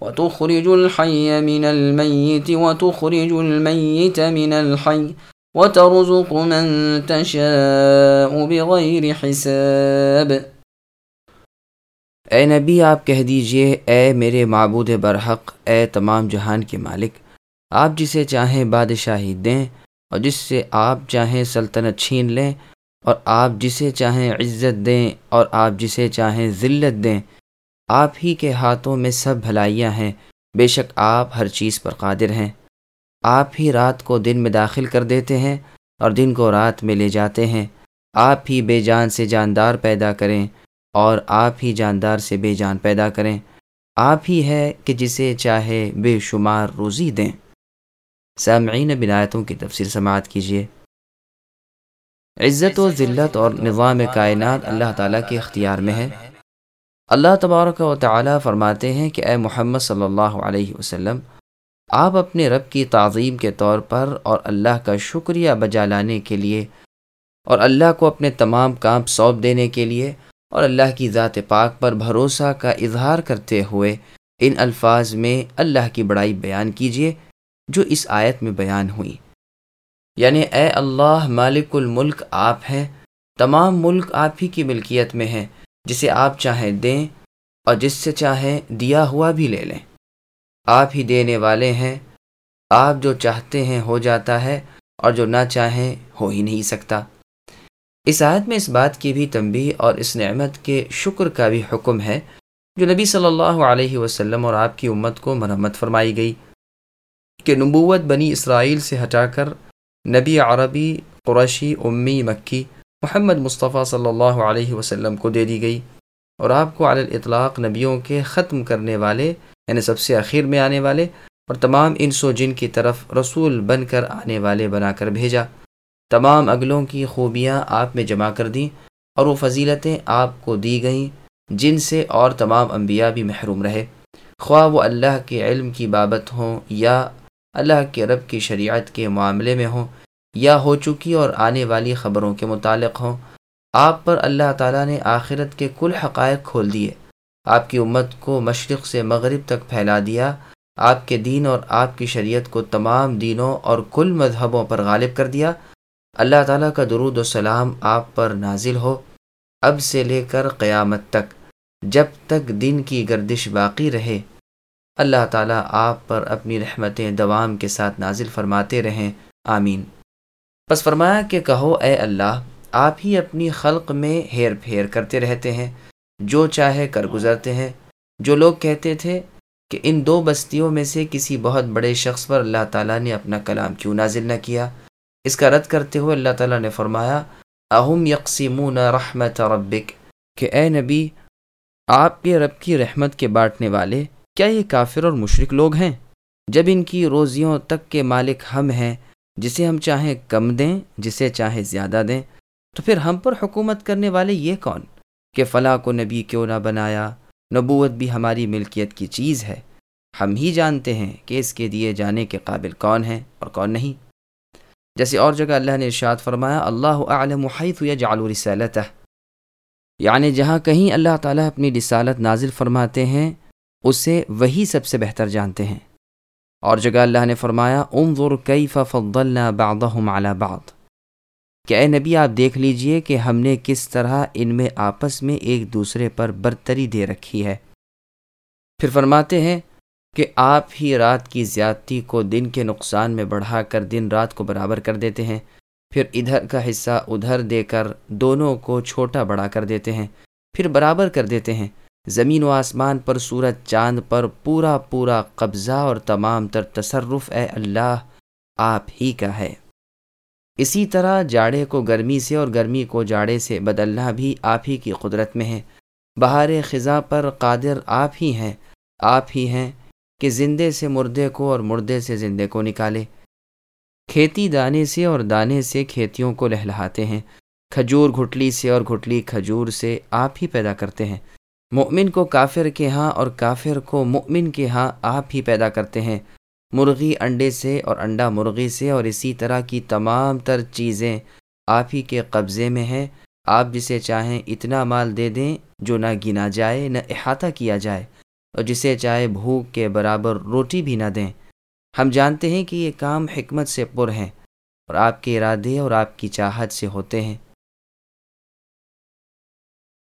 وتخرج الحي من الميت وتخرج الميت من الحي وترزق من تشاء بغير حساب۔ اے نبی، آپ کہہ دیجیے، اے میرے معبود برحق، اے تمام جہان کے مالک، آپ جسے چاہیں بادشاہی دیں اور جس سے آپ چاہیں سلطنت چھین لیں اور آپ جسے چاہیں عزت دیں اور آپ جسے چاہیں ذلت دیں۔ آپ ہی کے ہاتھوں میں سب بھلائیاں ہیں۔ بے شک آپ ہر چیز پر قادر ہیں۔ آپ ہی رات کو دن میں داخل کر دیتے ہیں اور دن کو رات میں لے جاتے ہیں۔ آپ ہی بے جان سے جاندار پیدا کریں اور آپ ہی جاندار سے بے جان پیدا کریں۔ آپ ہی ہے کہ جسے چاہے بے شمار روزی دیں۔ سامعین بنایتوں کی تفصیل سماعت کیجیے۔ عزت و ذلت اور نظام کائنات اللہ تعالیٰ کے اختیار میں ہے۔ اللہ تبارک و تعالیٰ فرماتے ہیں کہ اے محمد صلی اللہ علیہ وسلم، آپ اپنے رب کی تعظیم کے طور پر اور اللہ کا شکریہ بجا لانے کے لیے اور اللہ کو اپنے تمام کام سونپ دینے کے لیے اور اللہ کی ذات پاک پر بھروسہ کا اظہار کرتے ہوئے ان الفاظ میں اللہ کی بڑائی بیان کیجیے جو اس آیت میں بیان ہوئی۔ یعنی اے اللہ، مالک الملک آپ ہیں، تمام ملک آپ ہی کی ملکیت میں ہیں۔ جسے آپ چاہیں دیں اور جس سے چاہیں دیا ہوا بھی لے لیں۔ آپ ہی دینے والے ہیں۔ آپ جو چاہتے ہیں ہو جاتا ہے اور جو نہ چاہیں ہو ہی نہیں سکتا۔ اس آیت میں اس بات کی بھی تنبیہ اور اس نعمت کے شکر کا بھی حکم ہے، جو نبی صلی اللہ علیہ وسلم اور آپ کی امت کو مرمت فرمائی گئی کہ نبوت بنی اسرائیل سے ہٹا کر نبی عربی، قریشی، امی، مکی محمد مصطفیٰ صلی اللہ علیہ وسلم کو دے دی گئی اور آپ کو علی الاطلاق نبیوں کے ختم کرنے والے یعنی سب سے اخیر میں آنے والے اور تمام انس و جن کی طرف رسول بن کر آنے والے بنا کر بھیجا۔ تمام اگلوں کی خوبیاں آپ میں جمع کر دیں اور وہ فضیلتیں آپ کو دی گئیں جن سے اور تمام انبیاء بھی محروم رہے۔ خواہ وہ اللہ کے علم کی بابت ہوں یا اللہ کے رب کی شریعت کے معاملے میں ہوں یا ہو چکی اور آنے والی خبروں کے متعلق ہوں۔ آپ پر اللہ تعالیٰ نے آخرت کے کل حقائق کھول دیے۔ آپ کی امت کو مشرق سے مغرب تک پھیلا دیا۔ آپ کے دین اور آپ کی شریعت کو تمام دینوں اور کل مذہبوں پر غالب کر دیا۔ اللہ تعالیٰ کا درود و سلام آپ پر نازل ہو۔ اب سے لے کر قیامت تک، جب تک دن کی گردش باقی رہے۔ اللہ تعالیٰ آپ پر اپنی رحمتیں دوام کے ساتھ نازل فرماتے رہیں۔ آمین۔ بس فرمایا کہ کہو، اے اللہ، آپ ہی اپنی خلق میں ہیر پھیر کرتے رہتے ہیں، جو چاہے کر گزرتے ہیں۔ جو لوگ کہتے تھے کہ ان دو بستیوں میں سے کسی بہت بڑے شخص پر اللہ تعالیٰ نے اپنا کلام کیوں نازل نہ کیا؟ اس کا رد کرتے ہوئے اللہ تعالیٰ نے فرمایا، اہم یکسیمون رحمت ربک، کہ اے نبی، آپ کے رب کی رحمت کے بانٹنے والے کیا یہ کافر اور مشرق لوگ ہیں؟ جب ان کی روزیوں تک کے مالک ہم ہیں جسے ہم چاہیں کم دیں، جسے چاہیں زیادہ دیں، تو پھر ہم پر حکومت کرنے والے یہ کون؟ کہ فلاں کو نبی کیوں نہ بنایا؟ نبوت بھی ہماری ملکیت کی چیز ہے۔ ہم ہی جانتے ہیں کہ اس کے دیے جانے کے قابل کون ہیں اور کون نہیں۔ جیسے اور جگہ اللہ نے ارشاد فرمایا، اللہ عالم حیث یجعل رسالتہ یعنی جہاں کہیں اللہ تعالیٰ اپنی رسالت نازل فرماتے ہیں، اسے وہی سب سے بہتر جانتے ہیں۔ اور جگہ اللہ نے فرمایا، انظر کیف فضلنا بعضهم على بعض۔ کہ اے نبی، آپ دیکھ لیجیے کہ ہم نے کس طرح ان میں آپس میں ایک دوسرے پر برتری دے رکھی ہے۔ پھر فرماتے ہیں کہ آپ ہی رات کی زیادتی کو دن کے نقصان میں بڑھا کر دن رات کو برابر کر دیتے ہیں۔ پھر ادھر کا حصہ ادھر دے کر دونوں کو چھوٹا بڑا کر دیتے ہیں۔ پھر برابر کر دیتے ہیں۔ زمین و آسمان پر سورج چاند پر پورا پورا قبضہ اور تمام تر تصرف اے اللہ، آپ ہی کا ہے۔ اسی طرح جاڑے کو گرمی سے اور گرمی کو جاڑے سے بدلنا بھی آپ ہی کی قدرت میں ہے۔ بہار خزاں پر قادر آپ ہی ہیں، آپ ہی ہیں کہ زندے سے مردے کو اور مردے سے زندے کو نکالے۔ کھیتی دانے سے اور دانے سے کھیتیوں کو لہلہاتے ہیں۔ کھجور گھٹلی سے اور گھٹلی کھجور سے آپ ہی پیدا کرتے ہیں۔ مؤمن کو کافر کے ہاں اور کافر کو مؤمن کے ہاں آپ ہی پیدا کرتے ہیں۔ مرغی انڈے سے اور انڈا مرغی سے اور اسی طرح کی تمام تر چیزیں آپ ہی کے قبضے میں ہیں۔ آپ جسے چاہیں اتنا مال دے دیں جو نہ گنا جائے، نہ احاطہ کیا جائے، اور جسے چاہے بھوک کے برابر روٹی بھی نہ دیں۔ ہم جانتے ہیں کہ یہ کام حکمت سے پر ہیں اور آپ کے ارادے اور آپ کی چاہت سے ہوتے ہیں۔